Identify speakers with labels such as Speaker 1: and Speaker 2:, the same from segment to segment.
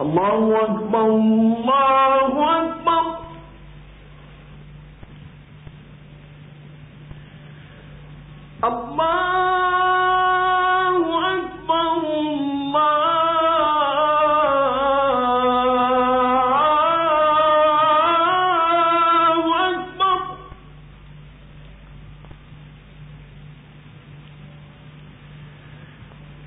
Speaker 1: اللہ اکبر اللہ اکبر اللہ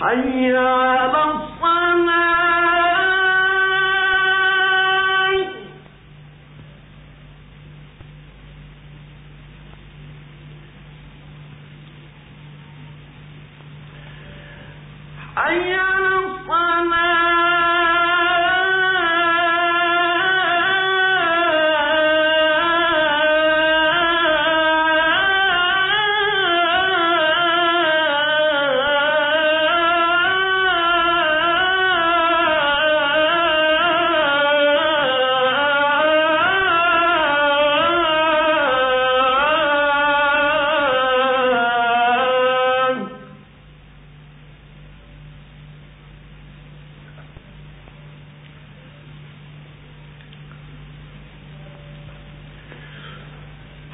Speaker 1: حي على الصلاة.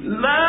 Speaker 1: لا